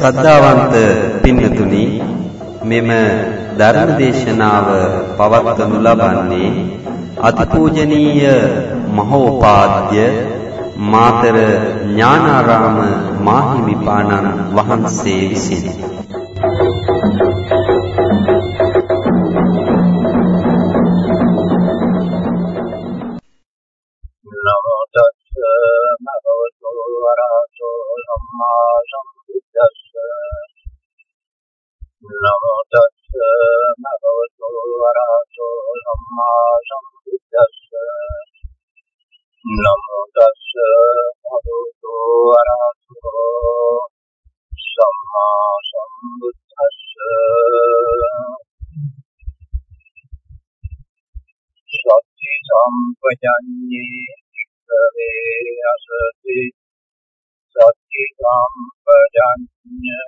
ශ්‍රද්ධාවන්ත පින්තුනි මෙම ධර්ම දේශනාව පවත්වනු ලබන්නේ අතිපූජනීය මහෝපාද්‍ය මාතර ඥානාරාම මාහිමිපාණන් වහන්සේ විසිනි. නමෝ තස්ස භගවතු වරහතෝ සම්මා සම්බුද්දස්ස සත්‍ය සම්පජඤ්ඤේ වේ අසති සත්‍ය සම්පජඤ්ඤ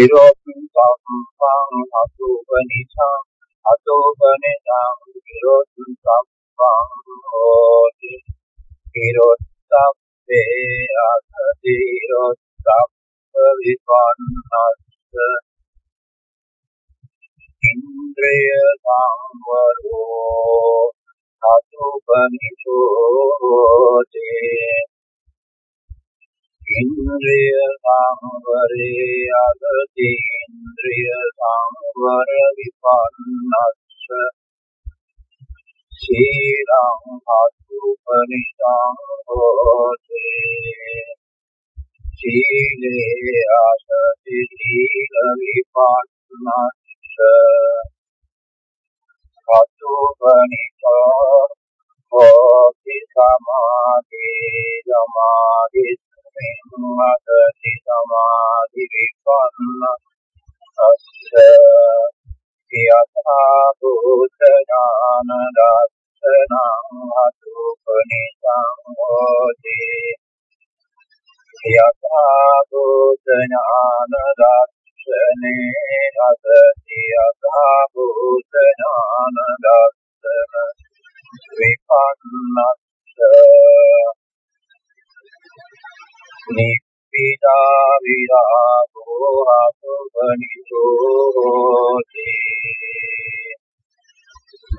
හිරෝ සම්පං අසුපනිසා අතෝපනිසා හිරෝ සම්පං හෝති හිරෝ සම්පේ අසති හිරෝ සම්ප විපන්නස්ස ඉන්ද්‍රය සංවරෝ සතුපනිසෝතේ ඉන්ද්‍රය සංවරේ අගති ඉන්ද්‍රය සංවර විපන්නස්ස. සීලං අතුපනිසං හෝතේ සීලේ ආසති සීල විපන්නස්ස. කතුපනිසෝ හෝති සමාධි සමාධි සම්මතති සමාධි විපන්න අස්ස යථා භූත ඥාන දස්සනං අතුපනිසං හෝති යථා භූත ඥාන දස්සනං දර්ශනේ අසති අසා භූත ඥාන දර්ශන විපන්නස්ස නිප්පිතා විරාගෝ අසුබනිසෝ හෝති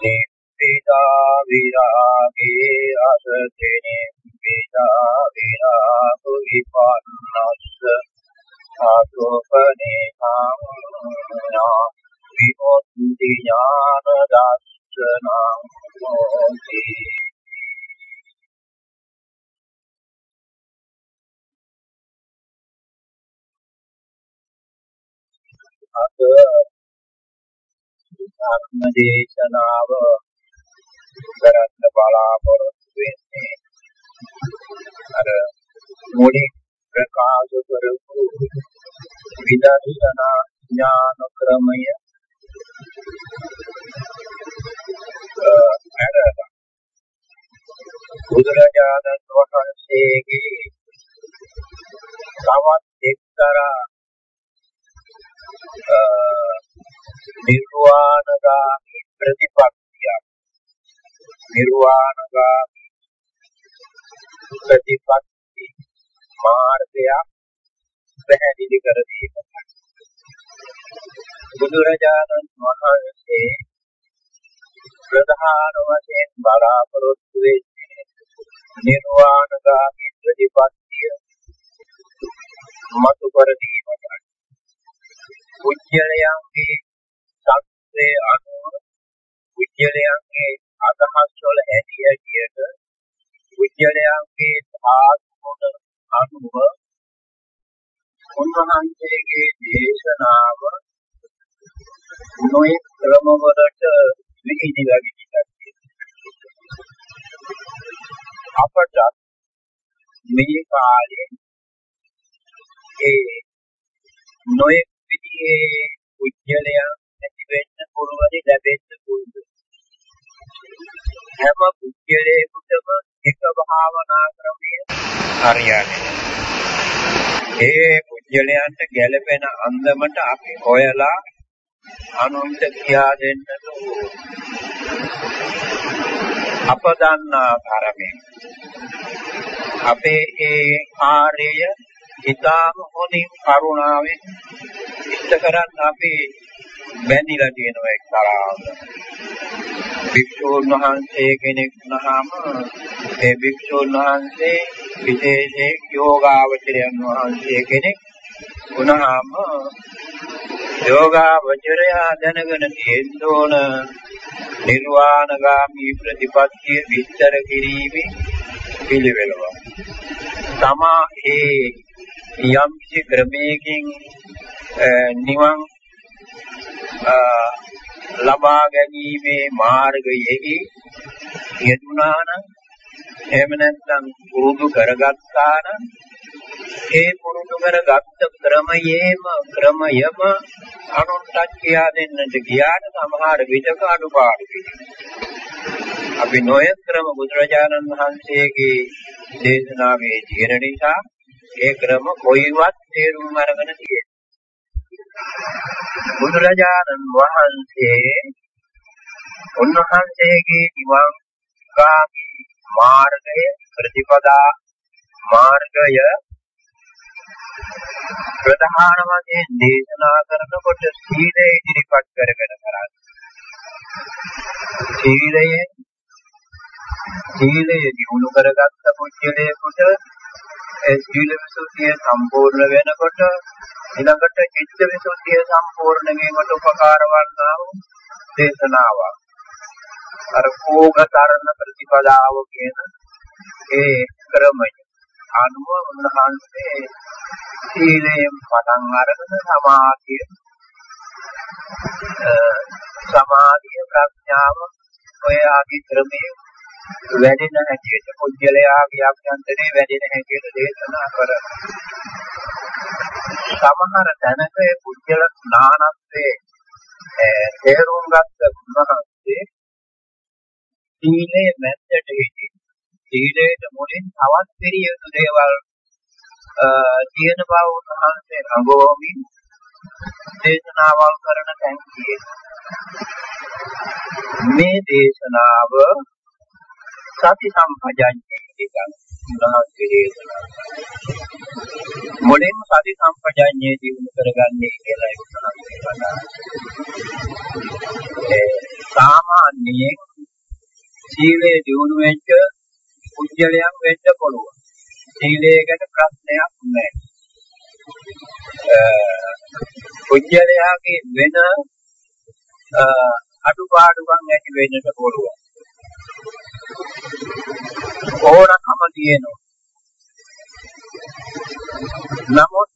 නිප්පිතා විරාගේ අසති නිප්පිතා විරාගෝ විපන්නස්ස සාතෝපනේනා විමුක්ති ඥාන දර්ශනං හෝති අද ධර්ම දේශනාව කරන්න බලාපොරොත්තු වෙන්නේ අර මුලින් ප්‍රකාශ කරපු විදර්ශනා ඥාන ක්‍රමය අර බුදුරජාණන් වහන්සේගේ තවත් එක්තරා නිර්වාණගාමී ප්‍රතිපත්තියක් නිර්වාණගාමී ප්‍රතිපත්ති මාර්ගයක් පැහැදිලි කර දීමයි. බුදුරජාණන් වහන්සේ ප්‍රධාන වශයෙන් බලාපොරොත්තු වෙන්නේ නිර්වාණගාමී ප්‍රතිපත්තිය මතු කර දීමයි. පුජ්‍යලයන්ගේ සත්‍යයේ අනුව පුජ්‍යලයන්ගේ අදහස් වල ඇති ඇටියට පුජ්‍යලයන්ගේ ධාතුන අනුව උන්වහන්සේගේ දේශනාව නොයෙක් ක්‍රමවලට විහිදිලා ගිහිල්ලා අපට මේ කාලේ ඒ නොයෙක් විදිහේ උජ්ජලයන් ඇති වෙන්න පුළුවන් ලැබෙන්න පුළුවන්. හැම පුජ්‍යලයකටම එක භාවනා ක්‍රමය හරියන්නේ ඒ පුජ්‍යලයන්ට ගැළපෙන අන්දමට අපි හොයලා අනුන්ට කියා දෙන්නට අප දන්නා තරමේ අපේ ඒ කාර්යය ඊටාම හොඳින් කරුණාවෙන් ඉෂ්ට කරන් අපි බැඳිලා තියෙනවා එක්තරා භික්ෂුන් වහන්සේ කෙනෙක් වුණාම ඒ භික්ෂුන් වහන්සේ විශේෂයෙන් යෝගාවචරයන් වහන්සේ කෙනෙක් වුණාම යෝගාවචරය දැනගෙන තියෙන්න ඕන නිර්වාණගාමී ප්‍රතිපත්තිය විස්තර කිරීමේ පිළිවෙලව. තමා ඒ යම් කිසි ක්‍රමයකින් නිවන් ලබා ගැනීමේ මාර්ගයෙහි යෙදුනා නම් එහෙම නැත්නම් පුරුදු කරගත්තා නම් ඒ පුරුදු කරගත්ත ක්‍රමයේම ක්‍රමයම අනුන්ට කියා දෙන්නට ගියාට සමහර විටක අඩුපාඩු අපි නොයෙක් ක්‍රම බුදුරජාණන් වහන්සේගේ දේශනාවේ තියෙන නිසා ඒ ක්‍රම කොයිවත් තේරුම් අරගෙන තියෙනවා බුදුරජාණන් වහන්සේ උන්වහන්සේගේ නිවන් ගාමී මාර්ගය ප්‍රතිපදා මාර්ගය ප්‍රධාන වශයෙන් දේශනා කරනකොට සීලය ඉදිරිපත් කරගෙන කරන්නේ. සීලය සීලය දිනු කරගත්ත පුද්ගලයෙකුට ඒ සීල විසුද්ධිය සම්පූර්ණ වෙනකොට ඊළඟට චිත්ත විසුද්ධිය සම්පූර්ණ වීමට උපකාර වන්නා වූ දේශනාවක්. අර කෝගතරණ ප්‍රතිපදාව කියන ඒ ක්‍රමය අනුව උන්වහන්සේ සීලයෙන් පටන් අරගෙන සමාධිය සමාධිය ප්‍රඥාව ඔය ආදී ක්‍රමයේ වැඩෙන හැටියට කුජලයාගේ අභ්‍යන්තරේ වැඩෙන හැටියට දේශනා කරනවා. සමහර තැනක ඒ කුජල ඥානත්වයේ තේරුම් ගත්ත උන්වහන්සේ සීලයේ මැද්දට හිටි. සීලයට මුලින් තවත් පිළිය යුතු දේවල් තියෙන බව උන්වහන්සේ අඟවමින් දේශනාවල් කරන තැන් මේ දේශනාව සති සම්පජඤ්ඤේ කියන උන්වහන්සේ දේශනා මුලින්ම සති සම්පජඤ්ඤේ දිනු කරගන්නේ කියලා උන්වහන්සේ වදාළා. සාමාන්‍යයෙන් සීලේ දිනු වෙච්ච කුජලයක් වෙන්න පුළුවන්. සීලයකට ප්‍රශ්නයක් නැහැ. කුජලයාගේ වෙන අඩුපාඩුකම් ඇති වෙන්නට පුළුවන්. ඕනකම තියෙනවා. නමුත්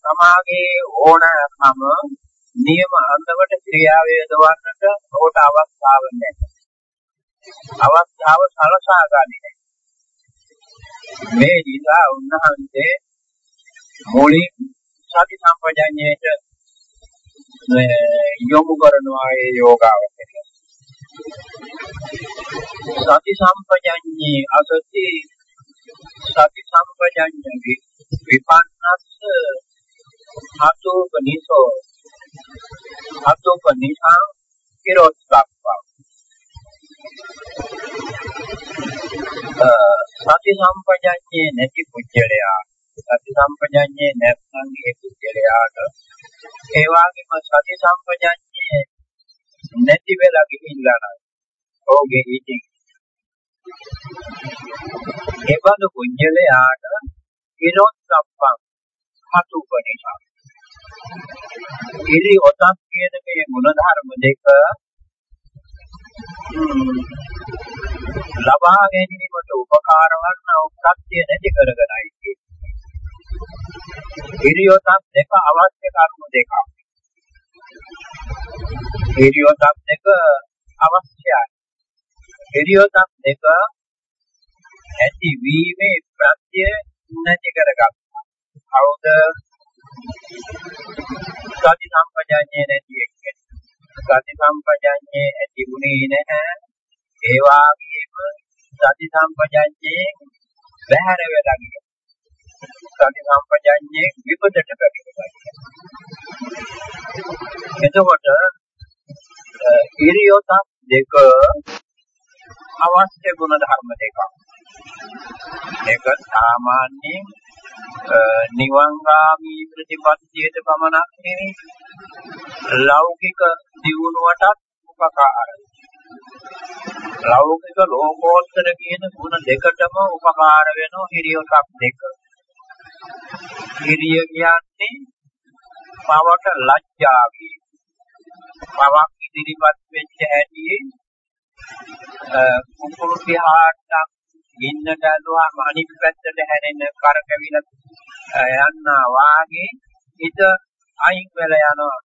සමාගයේ ඕනකම නියම අන්දමට ක්‍රියාවේ යොදවන්නට ඔහුට අවස්ථාවක් නැහැ. අවස්ථාව සලසා ගන්නේ මේ නිසා උන්වහන්සේ මුලින් සති සම්පජඤ්ඤයට යොමු කරනවා ඒ යෝගාවචරය. සති සම්පජඤ්ඤේ අසති සති සම්පජඤ්ඤ විපන්නස්ස හතෝපනිසෝ හතෝපනිසා කිරොත්ප්පා සති සම්පජඤ්ඤේ නැති පුජ්‍යලයා සති සම්පජඤ්ඤේ නැත්නම් ඒ පුජ්‍යලයාට ඒ වගේම සති සම්පජඤ්ඤේ නැති වෙලා ගිහිල්ලා නම් ඔහුගේ ඉතින් ඒ බඳු පුජ්‍යලයාට ඉරොත්ප්පං හතුපනිසා ඉරි ඔතක් කියන මේ ගුණධර්ම දෙක ලබා ගැනීමට උපකාර වන උත්පත්තිය නැති කරගෙනයි කියන්නේ. ඉරියොතක් දෙක අවශ්‍ය කර්ම දෙකක්. ඉරියොතක් දෙක අවශ්‍යයි. ඉරියොතක් දෙක ඇති වීමේ ප්‍රත්‍ය නැති කරගත්තා. කවුද? සති සම්පජාඤ්ඤේ නැති එක්කෙනෙක්. සති සම්පජාඤ්ඤේ ඇති වුණේ නැහැ. ඒ වාගේම සති සම්පජඤ්ඤේ බහැර වෙලා ගියා. සති සම්පජඤ්ඤේ විපදට පැමිණෙනවා. එතකොට ඉරියොත දෙක අවශ්‍ය ගුණ ධර්ම දෙකක්. ඒක සාමාන්‍යයෙන් නිවංගාමී ප්‍රතිපත්තියට පමණක් නෙවෙයි ලෞකික දියුණුවටත් උපකාරයි. ලෞකික ලෝකෝත්තර කියන ගුණ දෙකටම උපකාර වෙන හිරියොතක් දෙක. වීරිය කියන්නේ පවට ලැජ්ජා වීම. පවක් ඉදිරිපත් වෙච්ච හැටි කුකුළු විහාරණක් ඉන්නට ඇදුවාම අනිත් පැත්තට හැරෙන කරකැවිල යන්නා වාගේ හිත අයින් වෙලා යනවා.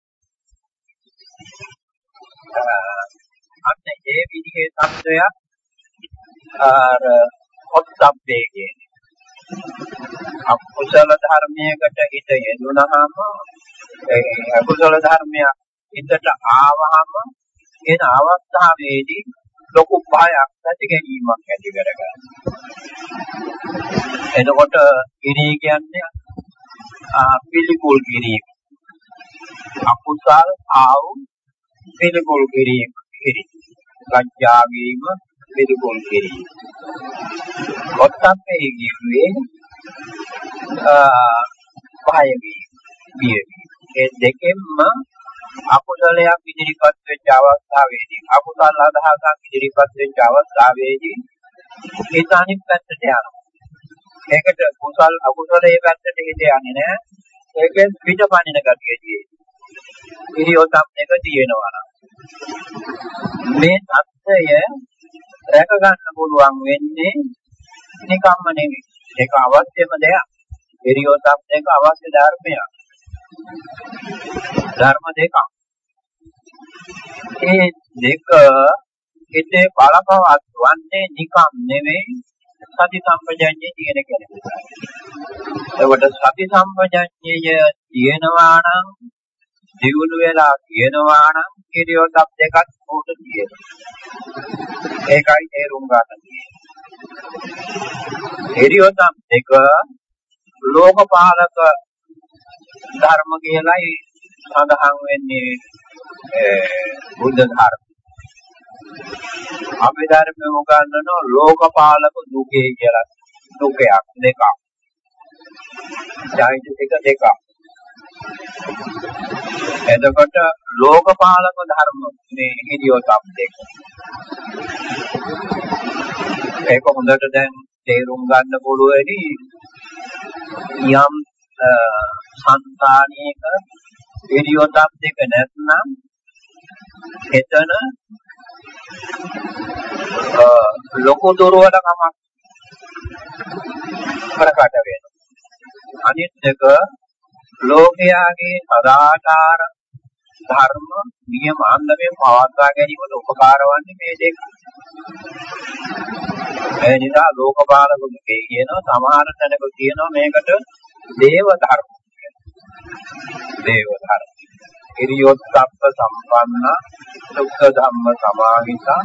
අන්න ඒ විදිහේ තත්වයක් අර ඔත්සබ්බේ කියන අකුසල ධර්මයකට හිත යෙදුනහම ඒ අකුසල ධර්මයක් හිතට ආවහම එන අවස්ථාවේදී ලොකු භයක් ඇති ගැනීමක් ඇති කරගන්නවා. එතකොට ඉරී කියන්නේ පිළිකුල් කිරීම. අකුසල් ආව පිළිකුල් කිරීම. ලැජ්ජා වීම පිළිකුල් කිරීම. ඔත්තප්පේ කියන්නේ භය වීම. බිය වීම. ඒ දෙකෙන්ම අකුසලයක් ඉදිරිපත් වෙච්ච අවස්ථාවේදී අකුසල අදහසක් ඉදිරිපත් වෙච්ච අවස්ථාවේදී ඒක අනිත් පැත්තට යනවා. ඒකට කුසල් අකුසලයේ පැත්තට හිත යන්නේ නැහැ. ඒකෙන් පිටපණින ගතියදී. ඉරියොතක් එක තියෙනවා මේ தත්ත්වය රැක ගන්න පුළුවන් වෙන්නේ නිකම්ම නෙවෙයි. ඒක අවශ්‍යම දෙයක්. ඉරියොතක් දෙක අවශ්‍ය ධර්මයක්. ධර්ම දෙකක්. ඒ දෙක හිතේ බලපවත් වන්නේ නිකම් නෙවෙයි සති සම්පජඤ්ඤය තියෙන කෙනෙකුට. එතකොට සති සම්පජඤ්ඤය තියෙනවා නම් දියුණු වෙලා තියෙනවා නම් කිරියොතක් දෙකක් උට තියෙනවා. ඒකයි තේරුම් ගන්න තියෙන්නේ. කිරියොතක් දෙක ලෝකපාලක ධර්ම කියලායි සඳහන් වෙන්නේ බුද්ධ ධර්ම. අපි ධර්මයේ උගන්වන ලෝකපාලක දුකේ කියලා දුකයක් දෙකක්. චෛතසික දෙකක්. එතකොට ලෝකපාලක ධර්ම මේ හිදියොතක් දෙක. ඒක හොඳට දැන් තේරුම් ගන්න පුළුවනි යම් සංතානයක පිරියොතක් දෙක නැත්නම් එතන ලොකු දුරවලකමක් ප්‍රකට වෙනවා. අනිත් එක ලෝකයාගේ සදාචාර ධර්ම නියම අන්දමෙන් පවත්වා ගැනීමට උපකාර වන්නේ මේ දෙක. ඒ නිසා ලෝකපාලක දුකේ කියනවා සමහර තැනක කියනවා මේකට දේව ධර්ම දේව ධර්ම. ඉරියොත්ප්ප සම්පන්න දුක්ඛ ධම්ම සමාහිතා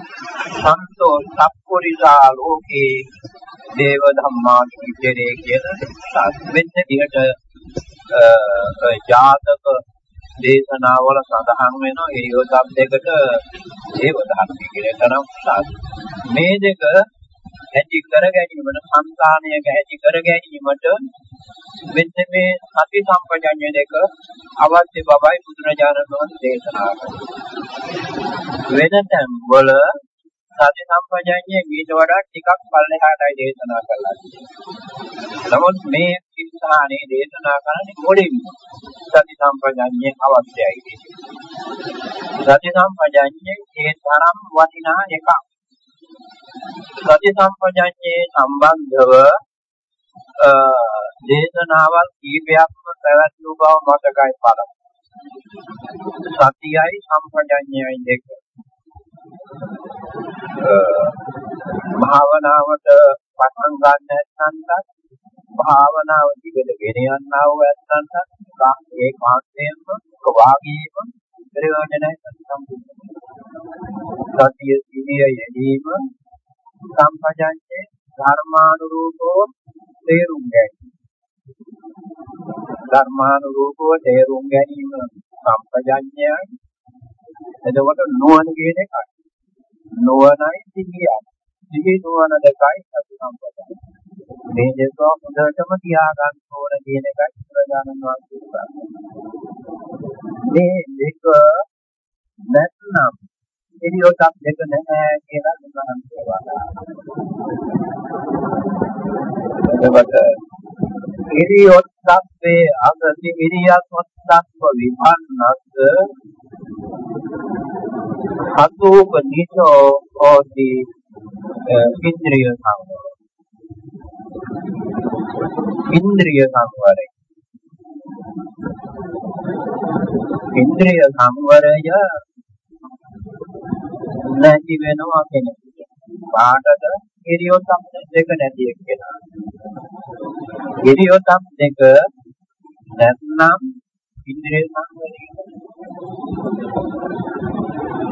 සන්තෝ සප්පුරිසා ලෝකේ දේව ධම්මා කිච්චරේ කියන මෙන්න දිහට ජාතක දේශනාවල සඳහන් වෙනවා ඉරියොත්ප්ප දෙකට දේව ධර්ම කියන තරම් මේ දෙක ඇති කර ගැනීමට සංකාණයක ඇති කර ගැනීමට මෙන්න මේ සති සම්පජඤ්ඤ දෙක අවශ්‍ය බවයි බුදුරජාණන් වහන්සේ දේශනා කළේ. වෙන තැන් වල සති සම්පජඤ්ඤය ඊට වඩා ටිකක් පල්ලෙහාටයි දේශනා කරලා තියෙන්නේ. නමුත් මේ ස්ථානයේ දේශනා කරන්නේ මුලින්ම සති සම්පජඤ්ඤය අවශ්‍යයි. සති සම්පජඤ්ඤය ඒ තරම් වටිනා එකක්. සති සම්පජඤ්ඤේ සම්බන්ධව දේශනාවල් කීපයක්ම පැවැත්වූ බව මතකයි බලමු. සතියයි සම්පජඤ්ඤයයි දෙක. භාවනාවට පටන් ගන්න නැත්නම් භාවනාව දිගට ගෙන යන්නා වූ නැත්නම් ඒ කාන්තේම වාගීම ප්‍රයෝජනයි සම්පූර්ණ. සතිය සිහිය යෙදීම සම්පජඤ්ඤේ ධර්මානුරූපෝ තේරුම් ගැනීම. ධර්මානුරූපව තේරුම් ගැනීම සම්පජඤ්ඤයයි. එතකොට නුවණ කියන එකයි. නුවණයි සිහියයි. සිහි නුවණ දෙකයි සති සම්පදාය. මේ දෙක හොඳටම තියාගන්න ඕන කියන එකයි ප්‍රධානම වස්තුව. මේ දෙක නැත්නම් ඉරියොතක් දෙක නැහැ කියලා උදාහරණ දෙනවා. එතකොට ඉරියොත්ප්පේ අගති ඉරියත්වත්ප්ප විපන්නස්ස හතුක නිසෝ හෝති ඉන්ද්‍රිය සංවර ඉන්ද්‍රිය සංවරය. ඉන්ද්‍රිය සංවරය නැති වෙනවා කෙනෙකුට. පාටද ඉරියොත්ප් දෙක නැති එක්කෙනා. ඉරියොතම් දෙක නැත්නම් ඉන්ද්‍රිය සංවරය.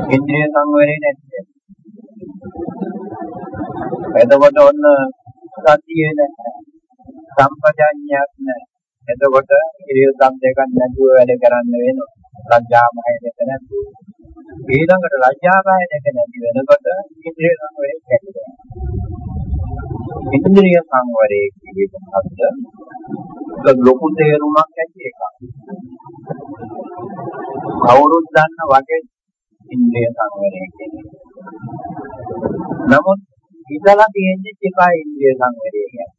ඉන්ද්‍රිය සංවරේ නැති. එතකොට ඔන්න සතියේ නැහැ. සම්පජඤ්ඤයක් නැහැ. එතකොට ඉරිය සම්දේකක් නැතුව වැඩ කරන්න වෙනවා. ලැජ්ජා භය දෙක නැතුව. ඊළඟට ලැජ්ජා භය දෙක නැති වෙනකොට ඉන්ද්‍රිය සංවරේ කැඩෙනවා. ඉන්ද්‍රිය සංවරේ කියන්නේ මොකක්ද? ලොකු තේරුමක් ඇති එකක්. කවුරුත් දන්න වගේ ඉන්ද්‍රිය සංවරය කියන්නේ. නමුත් ඉතලා තියෙන්නේ එකයි ඉන්ද්‍රිය සංවරය කියන්නේ.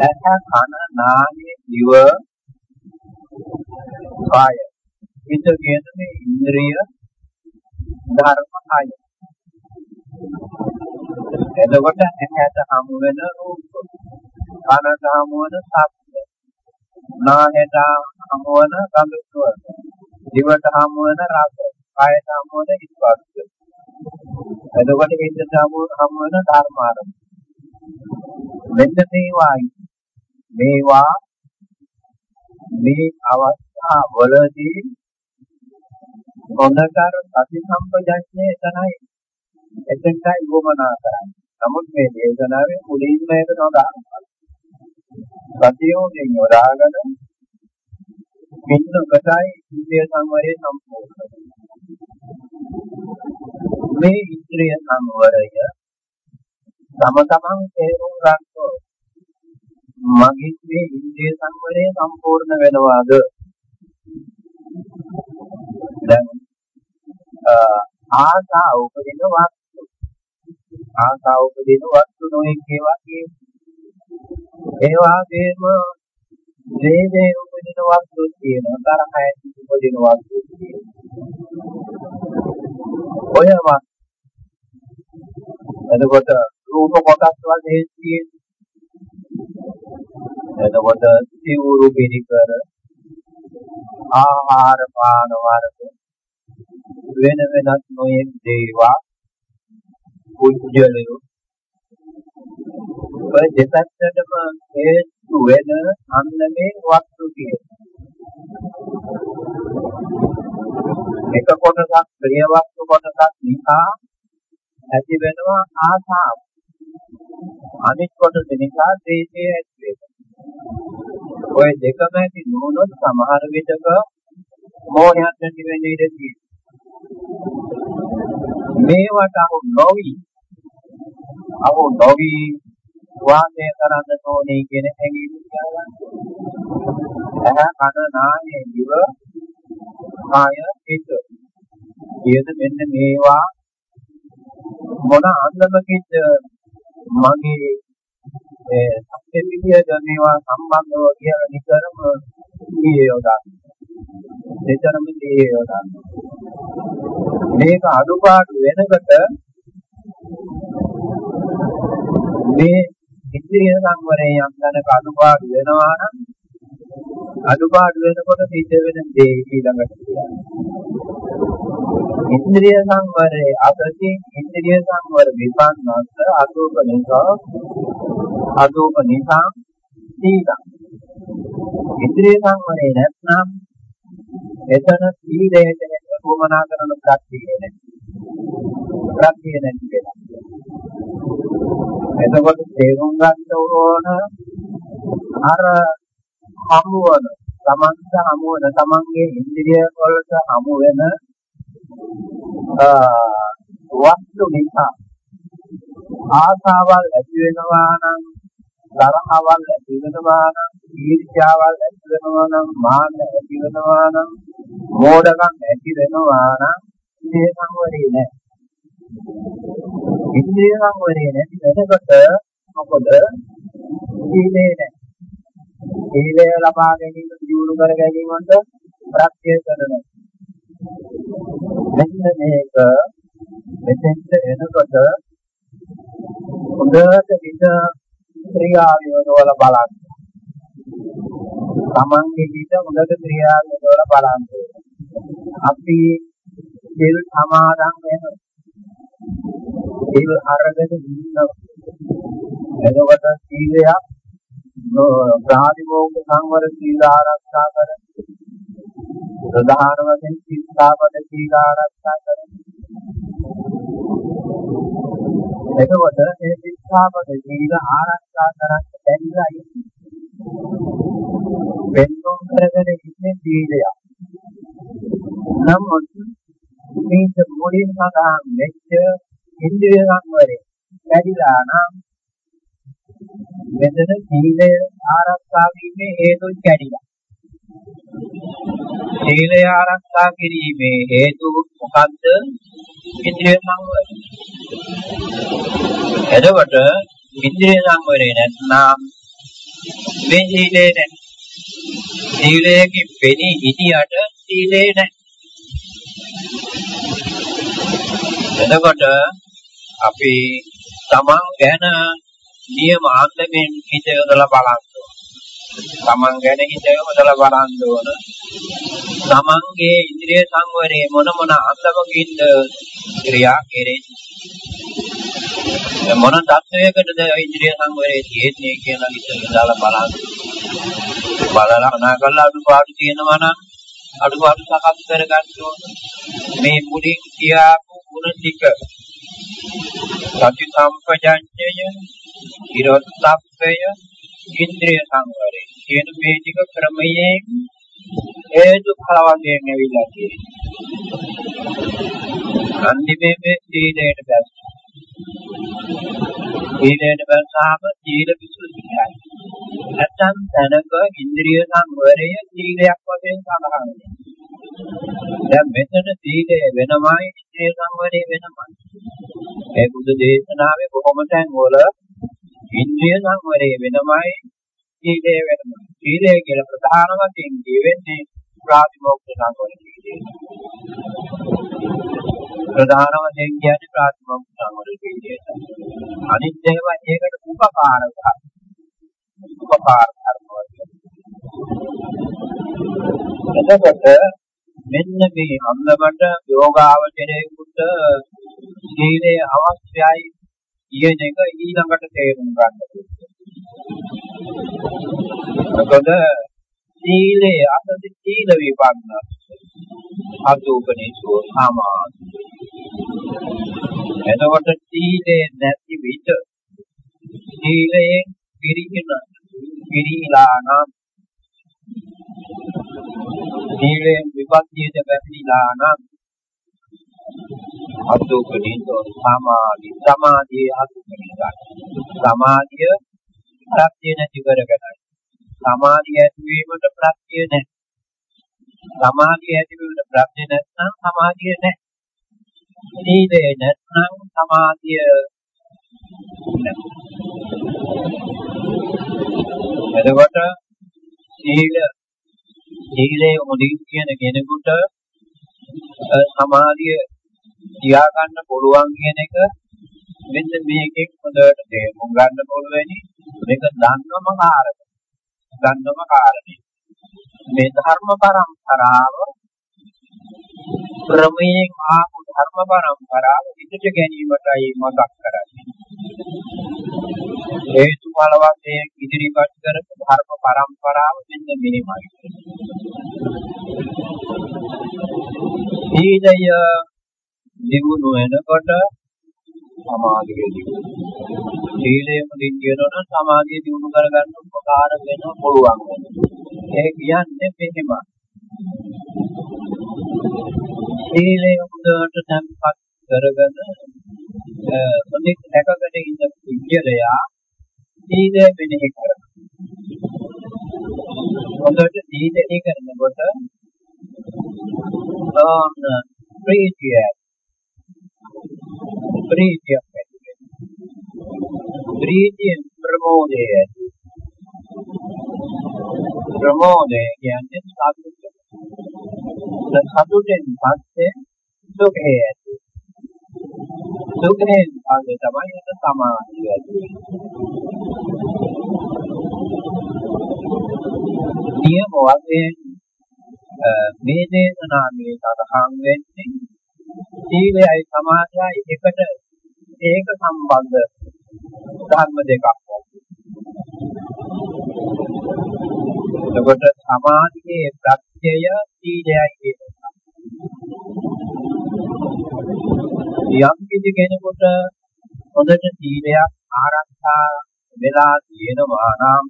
ඇස කන නාසය දිව කාය. හිත කියන මේ ඉන්ද්‍රිය ධර්ම කාය. එතකොට ඇහැට හමු වෙන රූප, කනට හමු වෙන ශබ්ද, නාහයට හමු වෙන ගඳ සුවඳ, දිවට හමු වෙන රස, කායට හමු වෙන ස්පර්ශ. එතකොට හිතට හමු හමු වෙන ධර්මාරම. මෙන්න මේවායි මේවා මේ අවස්ථාවලදී හොඳතර සති සම්පජඤ්ඤය තමයි එතෙන්ටයි වමනා කරන්නේ. නමුත් මේ දේශනාවේ මුලින්ම ඒක නොදානවා. සතියෝනේ යොදාගෙන පින්නකටයි ඉන්ද්‍රිය සංවරය සම්පූර්ණ. මේ ඉන්ද්‍රිය සංවරය තම තමන් තේරුම් ගන්නෝ මගේ මේ ඉන්ද්‍රිය සංවරය සම්පූර්ණ වෙනවාද දැන් ආසා උපදින වාක් ආසා උපදින වස්තු නොඑක ඒවා කියන්නේ ඒ වගේම වේදේ උපදින වස්තු තියෙනවා තරහය උපදින වස්තු තියෙනවා. ඔය වත් එතකොට රූප කොටස් වශයෙන් තියෙන එතකොට සිවුරු පිළිකර ආහාර පාන වර්ග වෙන වෙනත් නොයෙක් දේවා පුජ්‍යලු ඔය දෙපැත්තටම හේතු වෙන අන්නමේ වස්තු එක කොටසක් ප්‍රිය වස්තු කොටසක් නිසා ඇති වෙනවා ආසාව. අනිත් කොටස නිසා ද්වේෂය ඇති වෙනවා. ඔය දෙකම ඇති නොවුනොත් සමහර විටක මෝහයක් ඇති වෙන්න ඉඩ තියෙනවා. මේවට අහු නොවි අහු නොවි වාසය කරන්න ඕනේ කියන හැඟීම තියාගන්න. ඇහ කන නාසය දිව කාය හිත. කියන මෙන්න මේවා මොන අන්දමකින්ද මගේ ඒ සත්‍ය විදියට මේවා සම්බන්ධව කියලා නිතරම ඊයේ යොදා. නිතරම ඊයේ යොදා. මේක අඩුපාඩු වෙනකොට මේ ඉන්ද්‍රිය සංවරයෙන් යම් තැනක අඩුපාඩු වෙනවා නම් අඩුපාඩු වෙනකොට සිද්ධ වෙන දේ ඊළඟට කියන්නේ. ඉන්ද්‍රිය සංවරයේ අසති ඉන්ද්‍රිය සංවර විපන්නස්ස අදෝප නිසා අදෝප නිසා සීලං. ඉන්ද්‍රිය සංවරේ නැත්නම් එතන සීලයට වමනා කරන ප්‍රත්‍යය නැහැ. ප්‍රත්‍යය නැති වෙනවා. එතකොට තේරුම් ගන්න ඕන අර හමුවන තමන්ට හමුවන තමන්ගේ ඉන්ද්‍රිය වලට හමු වෙන වස්තු නිසා ආසාවල් ඇති වෙනවා නම් තරහවල් ඇති වෙනවා නම් ඊර්ෂ්‍යාවල් ඇති වෙනවා නම් මාන්න ඇති වෙනවා නම් මෝඩකම් ඇති වෙනවා නම් ඉන්ද්‍රිය සංවරය නැහැ. ඉන්ද්‍රිය සංවරය නැති වෙනකොට මොකද සීලේ නැහැ. සීලය ලබා ගැනීම දියුණු කර ගැනීමට ප්‍රත්‍ය කරනවා. මෙන්න මේක මෙතෙන්ට එනකොට හොඳට විද ක්‍රියාවයෝල බලන්න. තමන්ගේ හිත හොඳට ක්‍රියාවයෝල බලන්න. අපි සිල් සමාදන් වෙන සිල් අරගෙන ඉන්නවා. එතකොට සීලයක් ප්‍රාතිමෝක්ෂ සංවර සීල ආරක්ෂා කර ප්‍රධාන වශයෙන් සිතාපද සීල ආරක්ෂා කර එතකොට මේ සිතාපද සීල ආරක්ෂා කරන්න බැරිලා ඉන්නේ. වෙන්කොම් කරගෙන ඉන්නේ සීලයක්. නමුත් මේක මුලින් සඳහන් වෙච්ච ඉන්ද්‍රිය සංවරය වැඩිලා නම් මෙතන සීලය ආරක්ෂා වීමේ හේතු කැඩිලා. සීලය ආරක්ෂා කිරීමේ හේතු මොකද්ද? ඉන්ද්‍රිය සංවරය. එතකොට ඉන්ද්‍රිය සංවරය නැත්නම් මේ සීලේ නැහැ. සීලයේ පෙනී හිටියට සීලේ නැහැ. එතකොට අපි තමන් ගැන නියම ආන්දමෙන් හිත යොදලා බලන්න ඕන. තමන් ගැන හිත යොදලා බලන්න ඕන. තමන්ගේ ඉන්ද්‍රිය සංවරයේ මොන මොන අන්දමකින්ද ක්‍රියා කෙරෙන්නේ. මොන තත්වයකටද ඉන්ද්‍රිය සංවරයේ තියෙන්නේ කියලා හිත යොදලා බලන්න. බලලා අනාකල්ලා අඩුපාඩු තියෙනවා නම් අඩුපාඩු සකස් කරගන්න ඕන. මේ මුලින් කියාපු ගුණ ටික සති සම්පජඤ්ඤය ඉරොත්ප්පය ඉන්ද්‍රිය සංවරය කියන මේ ටික ක්‍රමයෙන් හේතු ඵල වශයෙන් ඇවිල්ලා තියෙනවා. අන්තිමේ මේ සීලයට බැස්. සීලයට බැස්සාම සීල විසුද්ධියයි. නැත්නම් තනක ඉන්ද්‍රිය සංවරය සීලයක් වශයෙන් සඳහන් වෙනවා. දැන් මෙතන සීලය වෙනමයි ඉන්ද්‍රිය සංවරය වෙනමයි. ඒ බුදු දේශනාවේ බොහොම තැන් වල ඉන්ද්‍රිය සංවරය වෙනමයි සීලය වෙනමයි. සීලය කියලා ප්‍රධාන වශයෙන් කියවෙන්නේ ප්‍රාතිමෝක්ෂ සංවරය සීලය. ප්‍රධාන වශයෙන් කියන්නේ ප්‍රාතිමෝක්ෂ සංවරය සීලය. අනිත් ඒවා ඒකට උපකාරක. උපකාර ධර්ම වශයෙන්. එතකොට මෙන්න මේ අන්දමට යෝගාවචරයේකට සීලය අවශ්‍යයි කියන එක ඊළඟට තේරුම් ගන්න මොකද සීලය අසති සීල විපන්න අසූපනේසෝ සමාධි. එතකොට සීලේ නැති විට සීලයෙන් පිරිහින පිරිහිලා නම් සීලයෙන් විපත්තියට පැමිණිලා නම් අසුපනිතෝ සමාධි සමාධිය අසුපනිතයි සමාධිය ප්‍රත්‍ය නැති කරගෙනයි. සමාධිය ඇතිවීමට ප්‍රත්‍ය නැහැ. සමාධිය ඇතිවීමට ප්‍රත්‍ය නැත්නම් සමාධිය නැහැ. සීලය නැත්නම් සමාධිය නැහැ. එතකොට සීල සීලය මුලින් කියන කෙනෙකුට සමාධිය තියාගන්න පුළුවන් කියන එක මෙන්න මේකෙන් හොඳට තේරුම් ගන්න පුළුවනි. මේක ධර්මම කාරක ධර්මම කාරණේ. මේ ධර්ම පරම්පරාව ක්‍රමයෙන් ආපු ධර්ම පරම්පරාව ඉදිරියට ගැනීමටයි මතක් කරන්නේ. හේතු ඵල වශයෙන් ඉදිරිපත් කරපු ධර්ම පරම්පරාව මෙන්න මෙහිමයි සීලය දිනු වෙනකොට සමාධිය දිනු. සීලයම දිනනවා නම් සමාධිය දිනු කරගන්න උපකාර වෙන පුළුවන් වෙනවා. ඒ කියන්නේ මෙහෙම. සීලය හොඳට තැම්පත් කරගෙන මොනික් දැකගෙන ඉන්න පුජ්‍යලයා සීලය මෙනෙහි කරනවා. හොඳට සීලය කරනකොට ආන ප්‍රීතිය ප්‍රීතිය ප්‍රීතිය ප්‍රමෝදය ප්‍රමෝදය කියන්නේ සතුට. සතුටෙන් පස්සේ සුඛය ඇති. සුඛයෙන් පස්සේ තමයි අත සමාධිය ඇති. නියම වශයෙන් මේ දේශනාවේ සඳහන් වෙන්නේ සීලයයි සමාධියයි එකට ඒක සම්බන්ධ ධර්ම දෙකක්. එතකොට සමාධියේ ප්‍රත්‍යය සීලයයි කියනවා. යම් කිසි කෙනෙකුට හොඳට සීලයක් ආරක්ෂා වෙලා තියෙනවා නම්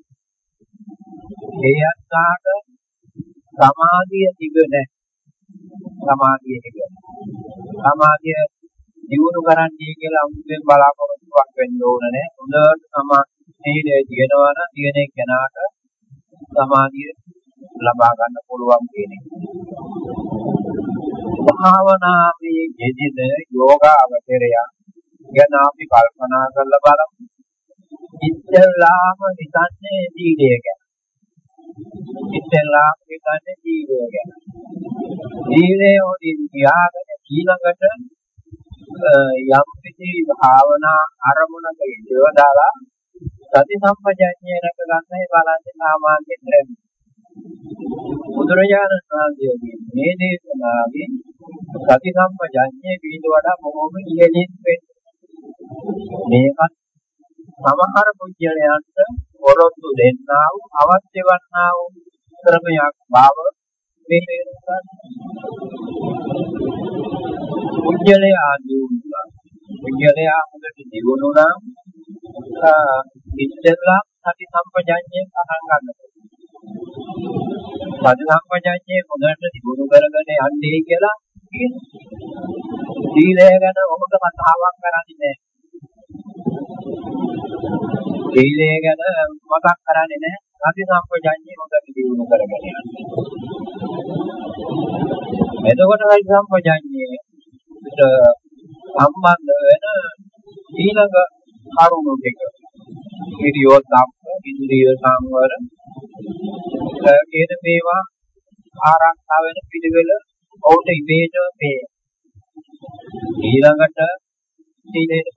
එයත් කාට සමාධිය තිබෙන්නේ සමාධිය තිබෙන්නේ සමාධිය දියුණු කරන්නේ කියලා අමුතුවෙන් බලාපොරොත්තුවක් වෙන්න ඕන නෑ හොඳට සමාධිය තියෙනවා නම් තියෙන කෙනාට සමාධිය ලබා ගන්න පුළුවන් කියන එක. භාවනාවේ යෙදෙන යෝගාවචරය ගැන අපි කල්පනා කරලා බලමු. ඉස්සෙල්ලාම හිතන්නේ සීලය ගැන. ඉස්සෙල්ලාම හිතන්නේ සීලය ගැන. සීලය උදින් තියාගෙන ඊළඟට යම් කිසි භාවනා අරමුණක යොදාලා සති සම්පජඤ්ඤය රැක ගන්නයි බලන්නේ සාමාන්‍ය ක්‍රම. බුදුරජාණන් වහන්සේගේ මේ දේශනාවේ සති සම්පජඤ්ඤය පිළිද වඩා බොහෝම ඉහළින් වෙන්නේ. මේකත් සමහර පුජ්‍යලයන්ට වරොත්තු දෙන්නා වූ අවශ්‍ය වන්නා වූ ක්‍රමයක් බව මේ තේරුම් පුජ්‍යලය ආදී වුණා. පුජ්‍යලය හොඳට දියුණුනා ඉස්සෙල්ලා සති සම්පජඤ්ඤයෙන් පටන් ගන්නවා. සති සම්පජඤ්ඤයේ හොඳට දියුණු කරගෙන යන්නේ කියලා කියනවා. සීලය ගැන ඔබට කතාවක් කරන්නේ නැහැ. සීලය ගැන මතක් කරන්නේ නැහැ. සති සම්පජඤ්ඤය හොඳට දියුණු කරගෙන යන්න. එතකොට සති සම්පජඤ්ඤයේ සම්බන්ධ වෙන ඊළඟ කරුණු ටික ඉරියෝ ධම්ම ඉන්ද්‍රිය සංවර කියන මේවා ආරක්ෂා වෙන පිළිවෙල ඔවුන්ට ඉබේටම පේ ඊළඟට සීලයට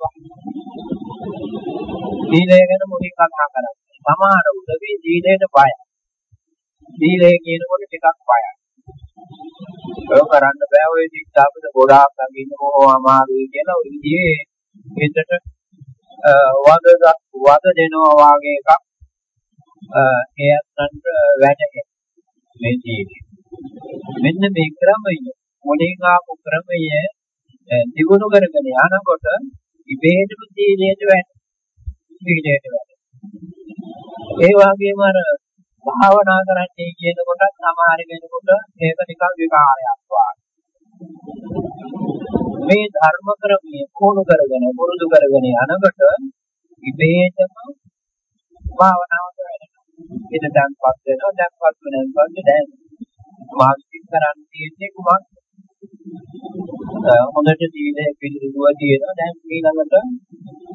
සීලය ගැන මුලින් කතා කරා සමහර උදවි සීලයට බයයි සීලය කියනකොට ටිකක් බයයි? ඔය කරන්න බෑ. ඔය ශික්ෂාපද ගොඩාක් අගින්න ඕ අමාරුයි කියලා ඔය විදිහේ හිතට වද වද දෙනවා වගේ එකක් එයන්ට වැටහෙන මේ ජීවිතේ. මෙන්න මේ ක්‍රමය මොණින් ආපු ක්‍රමය දිනු කරගෙන යනකොට ඉබේටම සීලයට වැටෙනවා. සීලයට වැටෙනවා. ඒ වගේම අර භාවනා කරන්නේ කියනකොට සමහර කෙනෙකුට ඒක නිකන් විකාරයක් වගේ. මේ ධර්ම ක්‍රමයේ කොණු කරගෙන පුරුදු කරගෙන යනකොට ඉබේටම භාවනාවට වෙනවා. ඒක දැන්පත් වෙනවා දැන්පත් වෙනන් පස්සේ දැන් මානසික කරන් තියෙන්නේ කුමක්ද? හොඳට සීලය පිළිදුව තියෙනවා දැන් ඊළඟට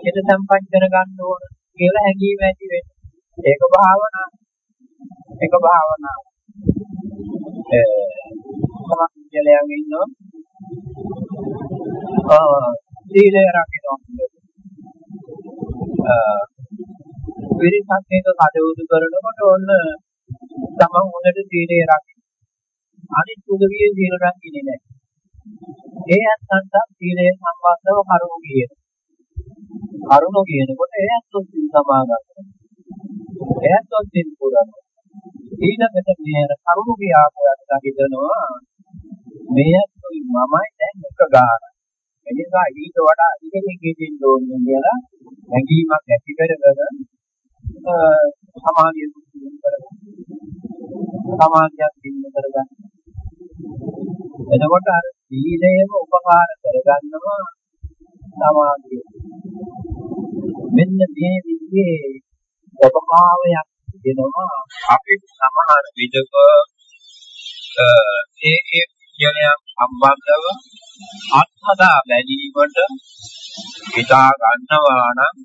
හිත සම්පත් කරගන්න ඕන කියලා හැඟීම ඇති වෙනවා. ඒක භාවනා. ඒක භාවනා. ඒ සමාජයලයන් ඉන්නවා සීලය රකින්න පිරිසක් එක කටයුතු කරනකොට ඔන්න තමන් හොඳට සීලය රකින්න. අනිත් උදවිය සීල රකින්නේ නැහැ. ඒ අත්තන්ට සීලය සම්බන්ධව කරුණු කියන. කරුණු කියනකොට ඒ අත්තොත් සීල සමාදන් ඒ අත්තොත් සීල පුරනවා. ඊළඟට මේ කරුණු කියාපුවාට හිතනවා මේ අත්තොයි මමයි දැන් එක ගන්න. එනිසා ඊට වඩා ඉහළින් ගෙදින්න ඕනේ කියලා හැඟීමක් ඇති කරගෙන සමාධිය දිනු කරගන්න. සමාධියක් දිනු කරගන්න. එතකොට අර සීලයම උපකාර කරගන්නවා සමාධිය මෙන්න මේ විදිහේ ස්වභාවයක් දෙනවා අපි සමහර විදක ඒ ඒ විද්‍යාලයන් සම්බන්ධව අත්හදා බැලීමට හිතා ගන්නවා නම්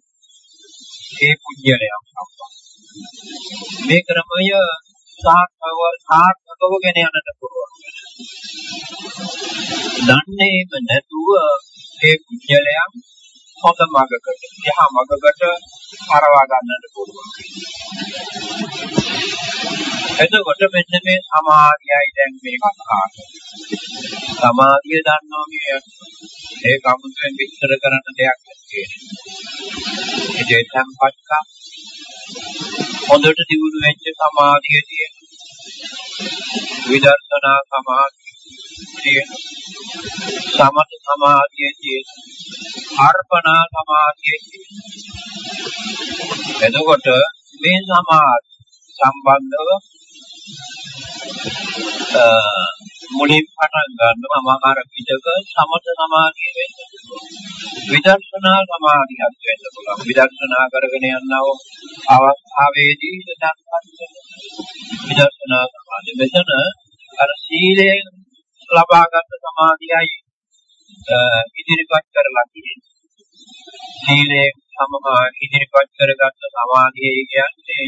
ඒ පුජ්‍යලයක් සම්බන්ධ මේ ක්‍රමය සාර්ථකව සාර්ථකව ගෙන යන්නට පුළුවන්. දන්නේම නැතුව ඒ පුජ්‍යලයන් හොඳ මගකට, යහ මගකට හරවා ගන්නට පුළුවන්. එතකොට මෙන්න මේ සමාධියයි දැන් මේ කතා සමාධිය දන්නවා මේ ඒ කමුතෙන් විස්තර කරන්න දෙයක් නැහැ. ඒ tempatකම් හොඳට දියුණු වෙච්ච සමාධිය තියෙන විදර්ශනා සමාධිය තියෙන සමත සමාධිය තියෙන අර්පණා සමාධිය තියෙන එතකොට මේ සමාධි සම්බන්ධව මුලින් පටන් ගන්නවා මම අර පිටක සමත සමාධිය වෙන්න විදර්ශනා සමාධියක් වෙන්න පුළුවන්. විදර්ශනා කරගෙන යනව අවස්ථාවේදී දැක්වත් විදර්ශනා සමාධිය මෙතන අර සීලයෙන් ලබාගත් සමාධියයි ඉදිරිපත් කරලා තියෙන්නේ. සීලයෙන් සමම ඉදිරිපත් කරගත්ත සමාධිය කියන්නේ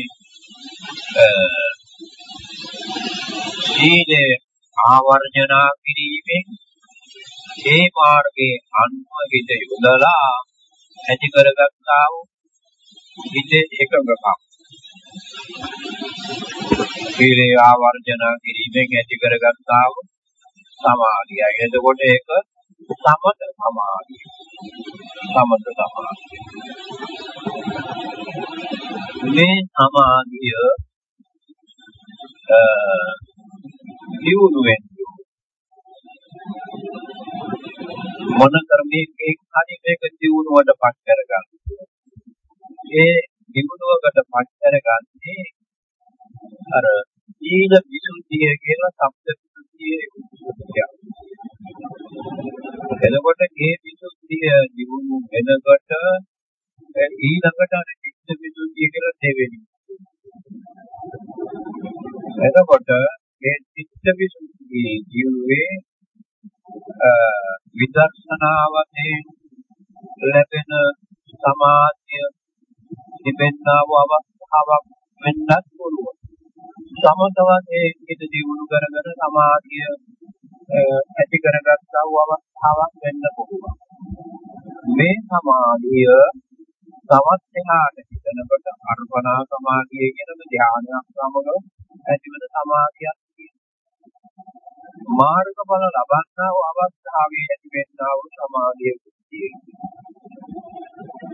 සීලේ ආවර්ජනා කිරීමෙන් ඒ මාර්ගයේ අනුව හිත යොදලා ඇති කරගත්තා වූ හිතේ එකඟකම්. සීලේ ආවර්ජනා කිරීමෙන් ඇති කරගත්තා වූ සමාධියයි එතකොට ඒක සමත සමාධිය. සමත සමාධිය. මේ සමාධිය දියුණු වෙන්නේ මොන කර්මයකින් හරි මේක දියුණුවට පත් කරගන්න. ඒ දියුණුවකට පත් කරගන්නේ අර සීල විසුද්ධිය කියලා શબ્ද විසුද්ධියේ උත්සවය. එතකොට මේ විසුද්ධිය දියුණු වෙනකොට ඊළඟට අර චිත්ත විසුද්ධිය කියලා දෙවෙනි. එතකොට මේ චිත්ත විසුද්ධියේ ජීවේ විදර්ශනාවතේ ලැබෙන සමාධිය තිබෙනා වූ අවස්ථාවක් වෙන්නත් පුළුවන්. සමතවතේ හිත දියුණු කරගෙන සමාධිය ඇති කරගත්තා වූ අවස්ථාවක් වෙන්න පුළුවන්. මේ සමාධිය තවත් එහාට හිතනකොට අර්පණා සමාධිය කියන ධානයක් සමග ඇතිවන සමාධියක් මාර්ගඵල ලබන්නා වූ අවස්ථාවේ ඇතිවෙනා වූ සමාධිය කුද්ධිය.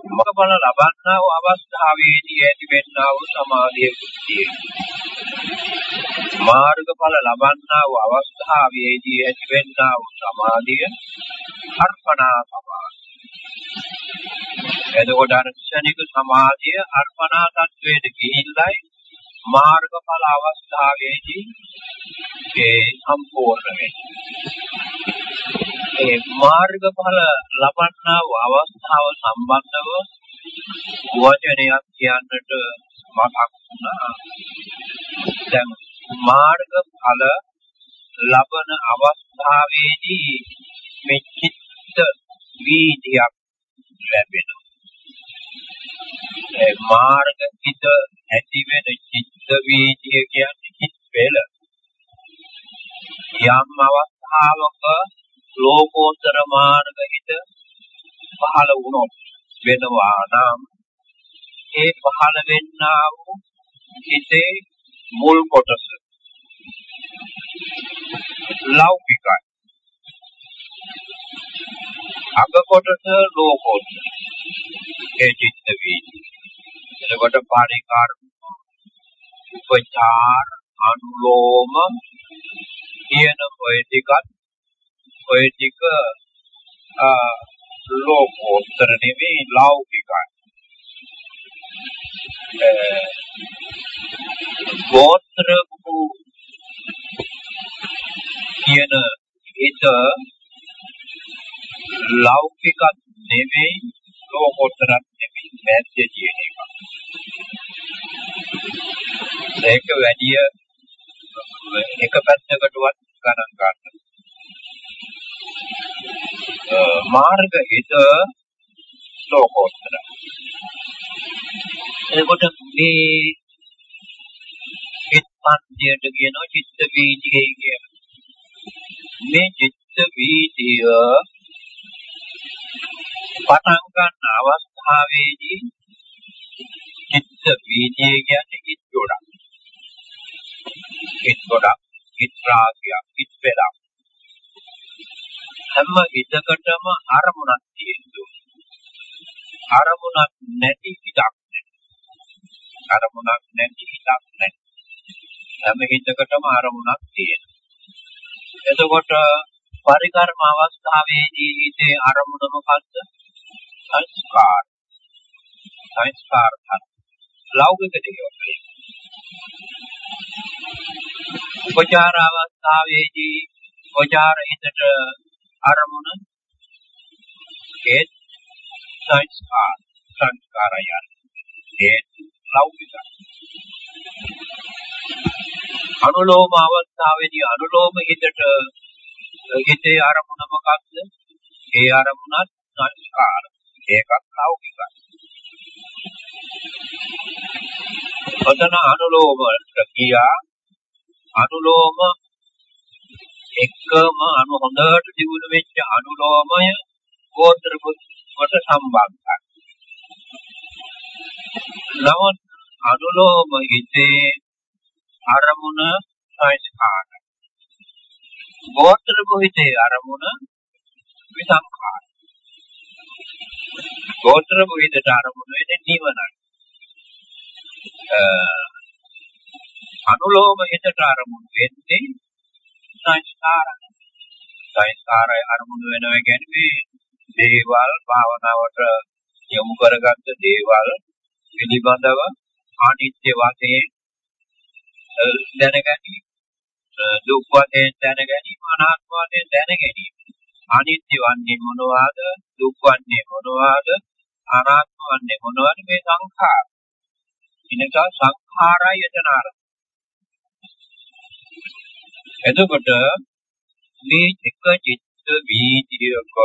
මාර්ගඵල ලබන්නා වූ අවස්ථාවේදී ඇතිවෙනා වූ සමාධිය කුද්ධිය. මාර්ගඵල ලබන්නා වූ අවස්ථාවේදී ඇතිවෙනා වූ සමාධිය අර්පණා සමාධිය. එතකොට අර්ශනික සමාධිය අර්පණා තත්වයට ගිහිල්ලයි මාර්ගඵල අවස්ථාවේදී ඒ සම්පූර්ණ වෙන්නේ. ඒ මාර්ගඵල ලබන්නා වූ අවස්ථාව සම්බන්ධව වචනයක් කියන්නට මතක් වුණා. දැන් මාර්ගඵල ලබන අවස්ථාවේදී මේ චිත්ත වීදියක් ලැබෙනවා. ඒ මාර්ග හිත ඇති වෙන චිත්ත වීදිය කියන්නේ චිත් වේල. යම් අවස්ථාවක ලෝකෝත්තර මාර්ග හිත පහළ වුණොත් වෙනවා නම් ඒ පහළ වෙන්නා වූ හිතේ මුල් කොටස ලෞකිකයි අග කොටස ලෝකෝත්තර ඒ චිත්ත වීදි එතකොට පරිකාර්ම උපචාර අනුලෝම කියන ඔය ටිකත් ඔය ටික ලෝකෝත්තර නෙවෙයි ලෞකිකයි. ගෝත්‍ර කියන හිත ලෞකිකත්වයට නෙවෙයි ලෝකෝත්තරත් නෙවෙයි මැද්දේ තියෙන එක. ඒක වැඩි එක පැත්තකටවත් ගණන් ගන්න. මාර්ග හිත ලෝකෝත්තර. එතකොට මේ හිත්පත්යට කියනවා චිත්ත වීතිය කියලා. මේ චිත්ත වීතිය පටන් ගන්න අවස්ථාවේදී චිත්ත වීතිය කියන්නේ හිත් ගොඩක්. හිත් ගොඩක්, හිත් රාගයක්, හිත් පෙරක්. හැම හිතකටම අරමුණක් තියෙනවා. අරමුණක් නැති හිතක් අරමුණක් නැති හිතක් නැහැ. හැම හිතකටම අරමුණක් තියෙනවා. එතකොට පරිකර්ම අවස්ථාවේදී හිතේ අරමුණ මොකද්ද? සංස්කාර. සංස්කාර ධර්ම. ලෞකික දේවල්. උපචාර අවස්ථාවේදී උපචාර හිතට අරමුණ ඒ සංස්කාර සංස්කාරයන් ඒ ලෞකික අනුලෝම අවස්ථාවේදී අනුලෝම හිතට හිතේ අරමුණ මොකක්ද? ඒ අරමුණත් සංස්කාර. ඒකත් ලෞකිකයි. ඔතන අනුලෝමට කියා අනුලෝම එක්කම අනු හොඳට දිනු වෙච්ච අනුලෝමය ගෝත්‍ර කොට සම්බන්ධයි. නමුත් අනුලෝම හිතේ අරමුණ සංස්කාර. ගෝත්‍ර හිතේ අරමුණ විසංඛාර. ගෝත්‍ර හිතට අරමුණ වෙන්නේ නිවනයි. අනුලෝම හිතට අරමුණ වෙන්නේ සංස්කාරයි. සංස්කාරය අරමුණු වෙනවා කියන්නේ දේවල් භාවනාවට යොමු කරගත්ත දේවල් පිළිබඳව අනිත්‍ය වශයෙන් දැනගැනීම දුක් වශයෙන් දැනගැනීම අනාත්ම වශයෙන් දැනගැනීම අනිත්‍ය වන්නේ මොනවාද? දුක් වන්නේ මොනවාද? අනාත්ම වන්නේ මොනවාද? මේ සංඛාර. එනක සංඛාරය යතනාර එතකොට මේ එක චිත්ත වීතියක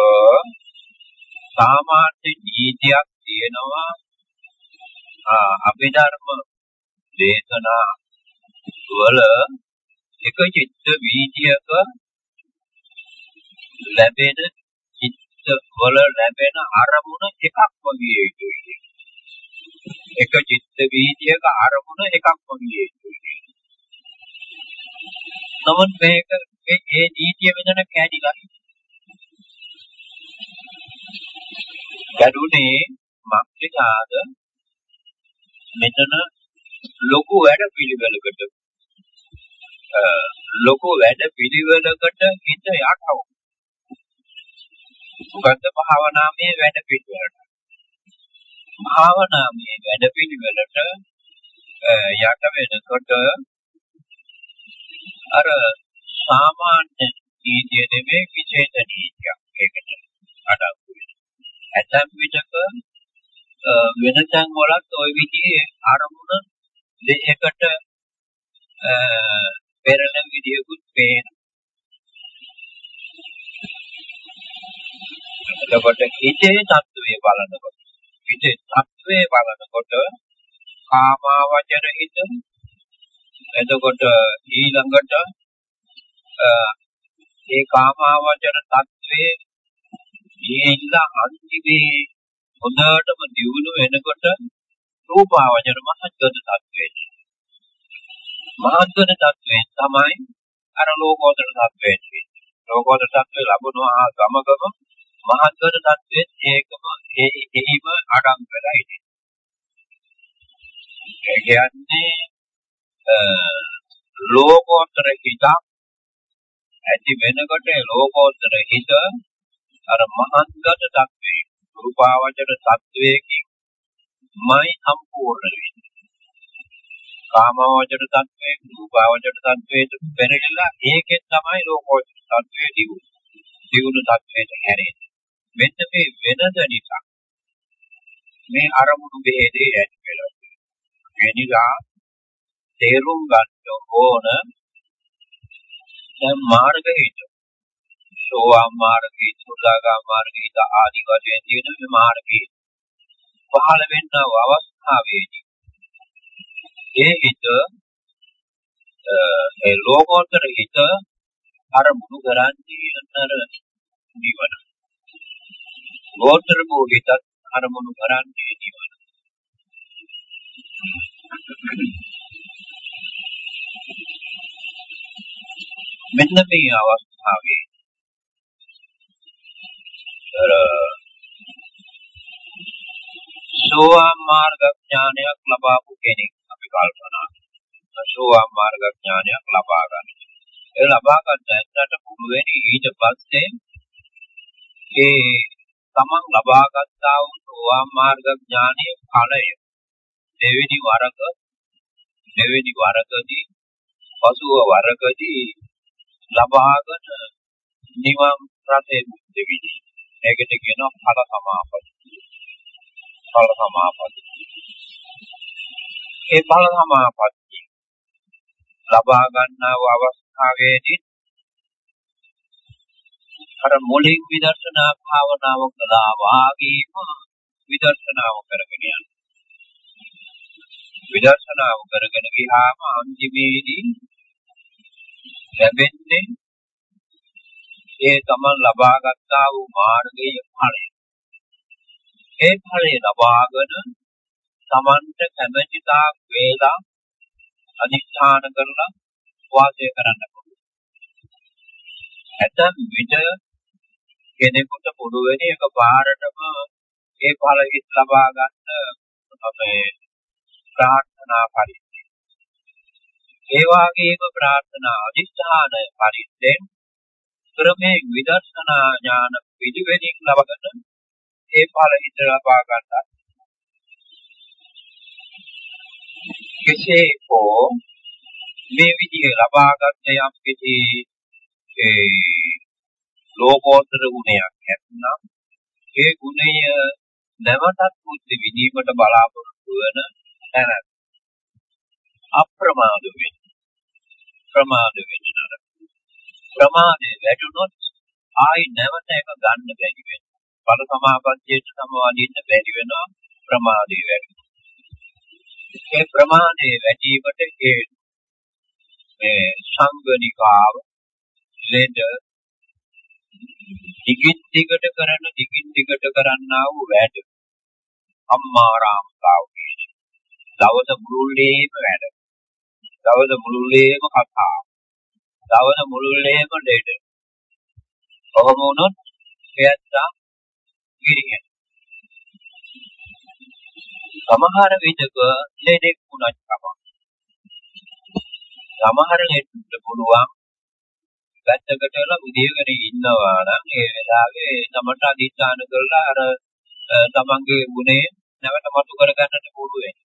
සාමාන්‍ය නීතියක් තියෙනවා. අභිධර්ම දේශනා වල එක චිත්ත වීතියක ලැබෙන චිත්ත වල ලැබෙන අරමුණ එකක් වගේ යුතුයි. එක චිත්ත වීතියක අරමුණ එකක් වගේ යුතුයි. නමුත් මේක මේ ඒ නීතිය වෙනන කැඩිලා කැඩුනේ මක්නිකාද මෙතන ලොකු වැඩ පිළිවෙලකට ලොකු වැඩ පිළිවෙලකට හිත යටව. මොකද්ද භාවනාමය වැඩ පිළිවෙලට. භාවනාමය වැඩ පිළිවෙලට යට වෙනකොට අර සාමාන්‍ය නීතිය නෙමෙයි විශේෂ නීතියක් ඒකට අඩංගු වෙනවා. ඇතැම් විටක වෙන තැන් වලත් ওই විදිහේ අරමුණ දෙයකට පෙරලෙන විදියකුත් පේනවා. එතකොට හිතේ தત્ත්වය බලනකොට හිතේ தત્ත්වය බලනකොට කාමාවචන හිත එතකොට ඊළඟට ඒ කාමාවචන தત્ත්වයේ ඊළ අන්තිමේ හොඳටම දියුණු වෙනකොට රූපාවචන මහත්කද தત્ත්වයට මහත්කද தત્ත්වයෙන් තමයි අර ලෝකෝත්තර தત્ත්වයට ලෝකෝත්තර தત્ත්වය ලැබුණා ගමගම මහත්ගත තත්වයෙන් ඒකම එහිම අඩං වෙලා ඉන්නේ ඒ කියන්නේ ලෝකෝත්තර හිත ඇති වෙනකොට ලෝකෝත්තර හිත අර මහත්ගත තත්වයේ රූපාවචර තත්වයකින් මයි සම්පූර්ණ වෙන්නේ. කාමවචර තත්වයේ රූපාවචර තත්වයට පෙරෙලා ඒකෙන් තමයි ලෝකෝත්තර තත්වයේ දියුණු. දියුණු තත්වයට හැරෙන්නේ. මෙන්න මේ වෙනද නිසා මේ අරමුණු බෙහෙදේ ඇති වෙලා තියෙනවා. ඒ නිසා තේරුම් ගන්න ඕන දැන් මාර්ග හිත සෝවාන් මාර්ගී සුද්ධාගාම මාර්ගී ආදී වශයෙන් තියෙන මේ මාර්ගී පහළ වෙන්නව අවස්ථාවේදී ඒ හිත ඒ ලෝකෝත්තර හිත අරමුණු කරන්නේ අතර නිවන. ලෝකෝත්තර වූ හිතත් අරමුණු කරන්නේ නිවන. මෙන්න මේ අවස්ථාවේ අර සෝවාන් මාර්ග ඥානයක් ලබාපු කෙනෙක් අපි කල්පනා සෝවාන් මාර්ග ඥානයක් ලබා ගන්න. ඒ ලබා ගන්නට පුළුවන් ඊට පස්සේ ඒ තමන් ලබා ගන්නා වූ සෝවාන් මාර්ග ඥානයේ ඵලය දෙවෙනි වරක දෙවෙනි වරකදී පසුව වරකදී ලබාගෙන නිවන් රටේ මුක්ති විදි. ඒකට කියනවා ඵල සමාපatti. ඵල සමාපatti. ඒ ඵල සමාපatti ලබා ගන්නා වූ අවස්ථාවේදී අර මුලින් විදර්ශනා භාවනාව කළා වාගේම විදර්ශනාව කරගෙන යනවා. විදර්ශනාව කරගෙන ගියාම අන්තිමේදී ලැබෙන්නේ ඒ තමන් ලබා ගන්නා වූ මාර්ගයේ ඵලය. ඒ ඵලය ලබාගෙන තමන්ට කැමැති තාක් වේලා අනිස්ථාන කරලා වාසය කරන්න පුළුවන්. ඇතම් විට කෙනෙකුට පුළුවන් එකපාරටම ඒ ඵල හිත් ලබා ගන්න අපේ ප්‍රාර්ථනා පරිදි. ඒ වගේම ප්‍රාර්ථනා අධිෂ්ඨාන පරිද්දෙන් ක්‍රමයෙන් විදර්ශනා ඥාන පිළිවෙලින් ලබගෙන ඒ ඵල හිත ලබා ගන්නවා. කෙසේ හෝ මේ විදිහේ ලබාගත් යම් කිසි ඒ ලෝකෝත්තර ගුණයක් නැත්නම් ඒ ගුණය නැවතත් බුද්ධ විදීමට බලාපොරොත්තු වන තැන අප්‍රමාද වෙන්න. ප්‍රමාද වෙන්න නරක. ප්‍රමාදේ වැඩුණොත් ආයි නැවත එක ගන්න බැරි වෙනවා. බල සමාපත්තියට සමවදින්න බැරි වෙනවා ප්‍රමාදේ වැඩි. ඒ ප්‍රමාදේ වැඩිවට හේතු මේ සංගනිකාව ලෙඩ දිගින් දිගට කරන දිගින් දිගට කරන්නා වූ වැඩ. අම්මාරාමතාව කියන්නේ දවස මුළුල්ලේම වැඩ. දවස මුළුල්ලේම කතා. දවස මුළුල්ලේම දෙඩ. ඔහොම වුණොත් එයත්තා ගිරිහෙන සමහර විටක ලෙඩෙක් වුණත් තමයි සමහර ලෙඩට පුළුවන් පැත්තකට වෙලා උදේගෙන ඉන්නවා නම් ඒ වෙලාවේ තමට අධිෂ්ඨාන කරලා අර තමන්ගේ ගුණේ නැවත මතු කරගන්නට පුළුවන්.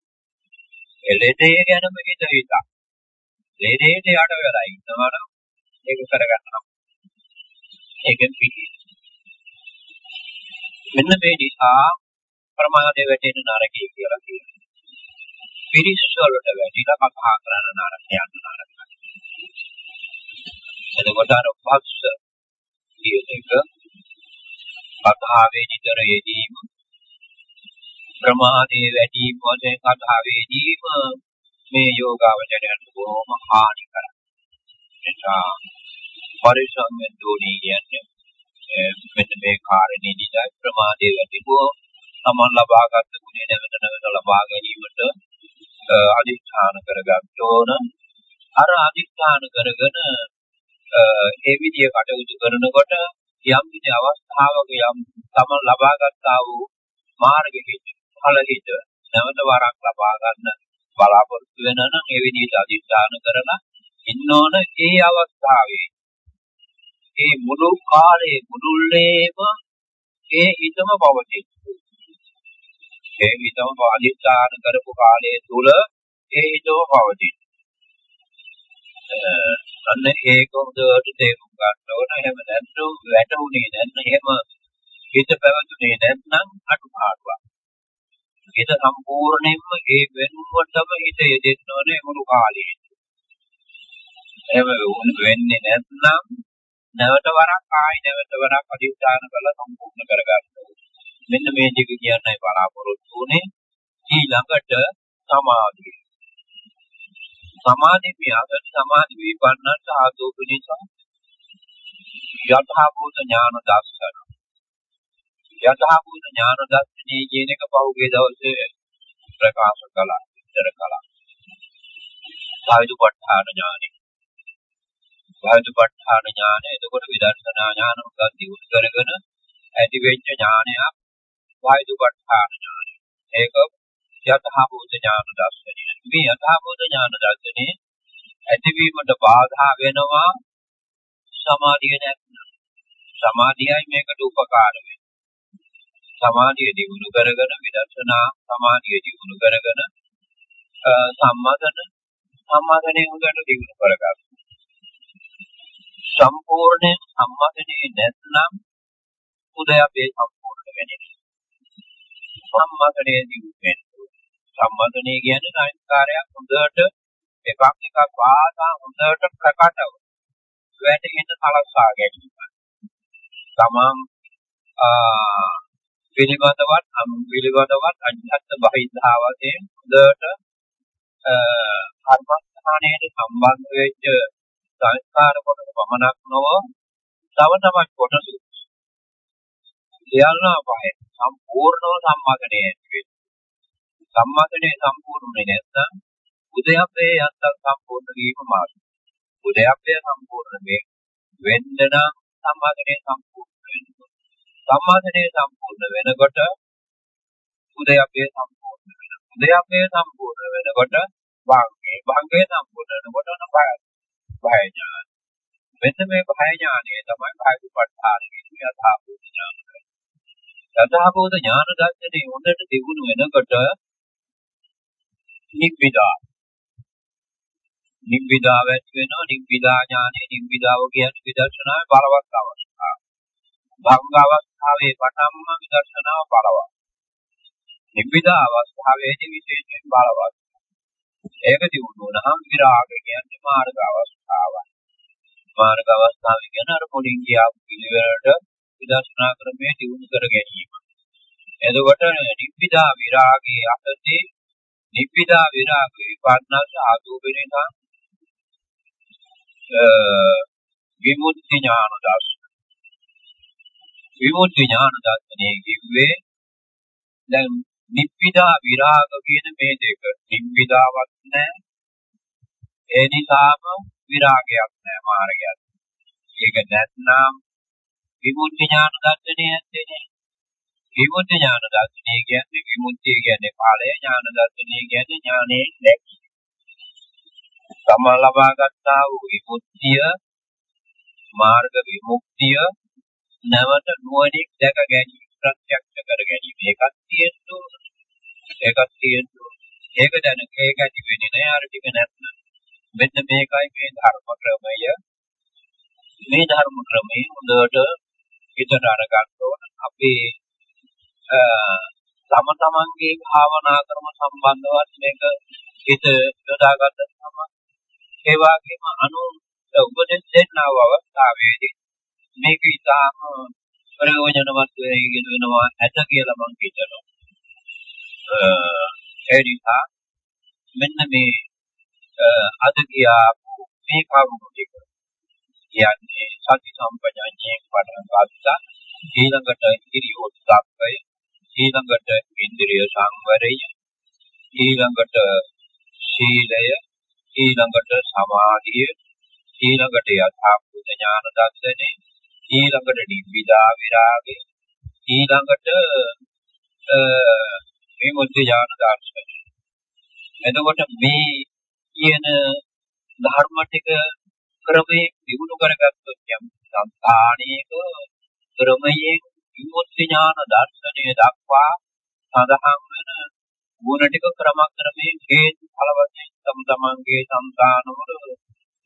එළෙදේ ගැනම හිත හිතා. ලෙඩේට යට වෙලා ඉන්නවා නම් ඒක කරගන්නවා. ඒකෙන් පිටි. මෙන්න මේ නිසා ප්‍රමාදයේ වැටෙන නරකයි කියලා කියනවා. පිරිස් වලට වැටිලා කතා කරන නරකයන් නරකයි. එතකොට අර පස්ස කියන එක කතාවේ නිතර යෙදීම ප්‍රමාදයේ වැඩිම වශයෙන් කතාවේදීම මේ යෝගාවචරයට බොහොම හානි කරයි. එනිසා පරිසම් වෙන්නෝනි කියන්නේ මෙන්න මේ කාරණේ නිසා ප්‍රමාදයේ වැඩිපුව තමන් ලබාගත් ගුණය නැවත නැවත ලබා ගැනීමට අදිස්ථාන කරගන්න ඕන. අර අදිස්ථාන කරගෙන ඒ විදිය කටයුතු කරනකොට යම් කිසි අවස්ථාවක යම් තමන් ලබා ගන්නා වූ මාර්ග හිත ඵල හිත නැවත වරක් ලබා ගන්න බලාපොරොත්තු වෙන නම් ඒ විදිහට අදිස්ථාන කරලා ඉන්න ඕන ඒ අවස්ථාවේ ඒ මුළු කාලේ මුළුල්ලේම ඒ හිතම පවතින. ඒ හිතම අදිස්ථාන කරපු කාලය තුල ඒ හිතම පවතින. අන්න ඒක හොඳට තේරුම් ගන්න ඕන. එහෙම නැත්නම් වැටුනේ නැත්නම් එහෙම හිත පැවතුනේ නැත්නම් අඩුපාඩුවක්. හිත සම්පූර්ණයෙන්ම ඒ වෙනුවටම හිත යෙදෙන්න ඕනේ මුළු කාලේ. එහෙම වෙන්නේ නැත්නම් නැවත වරක් ආයි නැවත වරක් අධිෂ්ඨාන කරලා සම්පූර්ණ කරගන්න මෙන්න මේ ටික කියන්නයි බලාපොරොත්තු උනේ ඊළඟට සමාධිය සමාධි පියාගෙන සමාධි විපන්නත් ආදෝප නිසා යථාභූත ඥාන දර්ශන. යථාභූත ඥාන දර්ශනයේ කියන එක පහුගිය දවසේ ප්‍රකාශ කළා විතර කළා. සායුපට්ඨාන ඥානෙ. සායුපට්ඨාන ඥානය එතකොට විදර්ශනා ඥාන උගත් දියුණු කරගෙන ඇති වෙච්ච ඥානයක් සායුපට්ඨාන ඥානය ඒක යථාභූත ඥාන දර්ශනය. මේ යථාභූත ඥාන දර්ශනේ ඇතිවීමට බාධා වෙනවා සමාධිය නැත්නම්. සමාධියයි මේකට උපකාර වෙන්නේ. සමාධිය දිනු කරගෙන විදර්ශනා සමාධිය දිනු කරගෙන සම්මතන සම්මතනේ හොඳට දිනු කරගන්න. සම්පූර්ණ සම්මතනේ නැත්නම් උදයපේ සම්පූර්ණ වෙන්නේ. සම්මතනේ දිනු වෙන්නේ. සම්මතනේ කියන්නේ සංස්කාරයක් හොඳට එකක් එකක් වාසා හොඳට ප්‍රකටව වැටෙන්න සලස්වා ගැනීම. තමම් පිළිගතවත් අම් පිළිගතවත් අධ්‍යාත්ම බහිද්ධා වශයෙන් හොඳට කර්මස්ථානයේ සම්බන්ධ වෙච්ච සංස්කාර කොටස පමණක් නොව තව තවත් කොටස සියල්ල පහේ සම්පූර්ණව සම්මාදනය ඇති සම්මාදනයේ සම්පූර්ණුනේ නැත්නම් උදයප්පේ යන්තම් සම්පූර්ණ වීම මාර්ගය. උදයප්පේ සම්පූර්ණ වේ වෙන්න නම් සම්මාදනයේ සම්පූර්ණ වෙන්න සම්මාදනයේ සම්පූර්ණ වෙනකොට උදයප්පේ සම්පූර්ණ වෙනවා. උදයප්පේ සම්පූර්ණ වෙනකොට භංගේ භංගේ සම්පූර්ණ වෙනකොට බය බය ඥාන. මෙන්න මේ බය ඥානය තමයි භාගුපට්ඨාන කියන යථාභූත ඥානය. යථාභූත ඥාන දර්ශනේ හොඳට දිනු වෙනකොට නිබ්බිදා නිබ්බිදාව ඇති වෙනවා නිබ්බිදා ඥානෙ නිබ්බිදාව කියන්නේ විදර්ශනාවේ බලවත් අවස්ථාව. භංග අවස්ථාවේ පටන්ම විදර්ශනාව බලවත්. නිබ්බිදා අවස්ථාවේදී විශේෂයෙන් බලවත්. ඒක දිනු වුණාම විරාග කියන්නේ මාර්ග අවස්ථාවයි. මාර්ග අවස්ථාව කියන්නේ අර පොඩි කියාපු පිළිවෙලට විදර්ශනා ක්‍රමයේ දිනු කර ගැනීම. එතකොට නිබ්බිදා විරාගයේ අතදී නිබ්බිදා විරාග විපන්නස ආදෝපේනසා විමුක්ති ඥාන දර්ශන. විමුක්ති ඥාන දර්ශනයේ කිව්වේ දැන් නිබ්බිදා විරාග කියන මේ දෙක නිබ්බිදාවක් නැහැ. ඒ නිසාම විරාගයක් නැහැ මාර්ගයක්. ඒක නැත්නම් විමුක්ති ඥාන දර්ශනය ඇත්තේ විමුක්ති ඥාන දර්ශනය කියන්නේ විමුක්තිය කියන්නේ ඵලය ඥාන දර්ශනය කියන්නේ ඥානයේ දැකීම. සම ලබා ගන්නා වූ විමුක්තිය මාර්ග විමුක්තිය නැවත නුවණින් දැක ගැනීම ප්‍රත්‍යක්ෂ කර ගැනීම එකක් තියෙන්න ඕන. එකක් තියෙන්න ඕන. ඒක දැන ඒක ඇති වෙන්නේ නෑ අර ටික නැත්නම්. මෙන්න මේකයි මේ ධර්ම ක්‍රමය. මේ ධර්ම ක්‍රමයේ හොඳට හිතට අරගන්න ඕන. අපේ තම තමන්ගේ භාවනා ක්‍රම සම්බන්ධවත් මේක හිත යොදාගත්ත තම ඒ වගේම අනු උපදෙස් දෙන්නව අවස්ථාවේදී මේක ඉතාම ප්‍රයෝජනවත් වෙගෙන වෙනවා ඇත කියලා මම හිතනවා. ඒ නිසා මෙන්න මේ අද කියාපු මේ කරුණු ටික කියන්නේ සති සම්පජාඤ්ඤයෙන් පටන් ගත්තා ඊළඟට ඉරියොත්ප්පය ඊළඟට ඉන්ද්‍රිය සංවරය ඊළඟට සීලය ඊළඟට සමාධිය ඊළඟට යථාභූත ඥාන දර්ශනය ඊළඟට නිබ්බිදා විරාගය ඊළඟට විමුක්ති ඥාන දර්ශනය. එතකොට මේ කියන ධර්ම ටික ක්‍රමයෙන් දිනු කරගත්තොත් යම් සංස්ථානයක ක්‍රමයෙන් විමුක්ති ඥාන දර්ශනය දක්වා සඳහන් වෙන ගුණ ටික ක්‍රමක්‍රමයෙන් හේතු ඵල වශයෙන් තම තමන්ගේ సంతානවල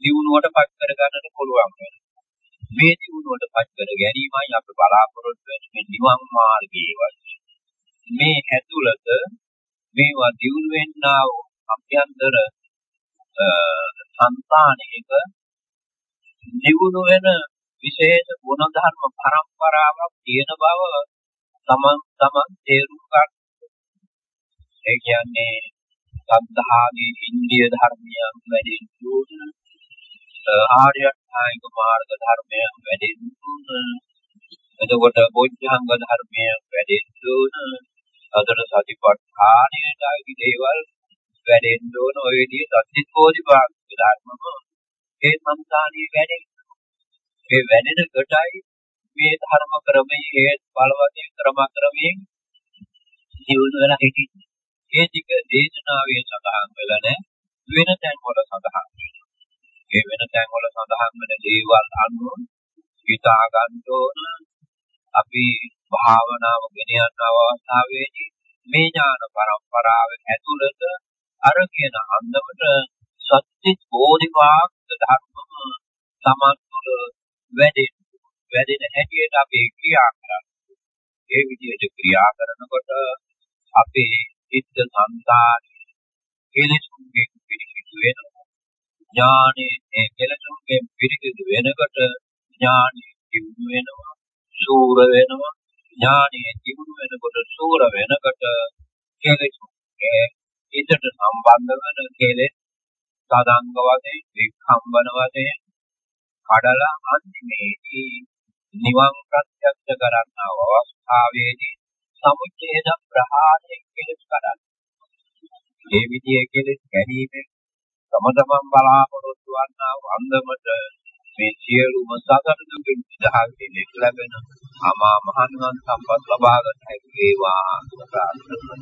දියුණුවට පත් කර ගන්නට පුළුවන් වෙනවා. මේ දිනුවට පත් කර ගැනීමයි අපි බලාපොරොත්තු වෙන මේ නිවන් මාර්ගයේ වශයෙන්. මේ ඇතුළත මේවා දියුණු වෙන්නා වූ අභ්‍යන්තර සංතානයක දියුණු වෙන විශේෂ ගුණධර්ම පරම්පරාවක් තියෙන බව තමන් තමන් තේරුම් ගන්න. ඒ කියන්නේ සද්ධාගේ ඉන්දිය ධර්මයන් වැඩෙන්න ඕන. ආර්ය අෂ්ටාංගික මාර්ග ධර්මයන් වැඩෙන්න ඕන. එතකොට බොද්ධංග ධර්මයන් වැඩෙන්න ඕන. අතර සතිපට්ඨානයට අයිති දේවල් වැඩෙන්න ඕන. ඔය විදිහට සත්‍තිකෝදි භාග ධර්මම ඒ සංසානීය වැඩෙන්න. ඒ වැඩෙන කොටයි මේ ධර්ම ක්‍රමයේ හේත් බලවතින් ක්‍රම ක්‍රමයෙන් දියුණු වෙලා හිටින්නේ. ඒ ටික දේශනාවේ සඳහන් වෙලා නැහැ. වෙන තැන් වල සඳහන් වෙනවා. ඒ වෙන තැන් වල සඳහන් වෙන දේවල් අනුව හිතා ගන්න ඕන අපි භාවනාව ගෙන යන අවස්ථාවේදී මේ ඥාන පරම්පරාවේ ඇතුළත අර කියන අන්දමට සත්‍ය බෝධිපාක් ධර්මම තමන් තුළ වැඩෙන වැඩෙන හැටියට අපි ක්‍රියා කරන්නේ. ඒ විදිහට ක්‍රියා කරනකොට අපේ චිත්ත සංකාරය කෙලෙසුන්ගෙන් පිරිසිදු වෙනවා. ඥානෙ ඒ කෙලෙසුන්ගෙන් පිරිසිදු වෙනකොට ඥානෙ දියුණු වෙනවා. සූර වෙනවා. ඥානෙ දියුණු වෙනකොට සූර වෙනකොට කෙලෙසුන්ගේ හිතට සම්බන්ධ වෙන කෙලෙස් සාදාංග වශයෙන් වික්ඛම්බන වශයෙන් කඩලා අන්තිමේදී නිවන් ප්‍රත්‍යක්ෂ කරන්නා අවස්ථාවේදී සමුච්ඡේද ප්‍රහාණය කෙලස් කරන්නේ. මේ විදිහේ කෙලස් ගැනීමෙන් තම තමන් බලාපොරොත්තු වන්නා වන්දමට මේ සියලුම සතර දුකින් නිදහස් ලැබෙන අමා මහ නිවන් සම්පත් ලබා ගන්න හැකි වේවා ප්‍රාර්ථනා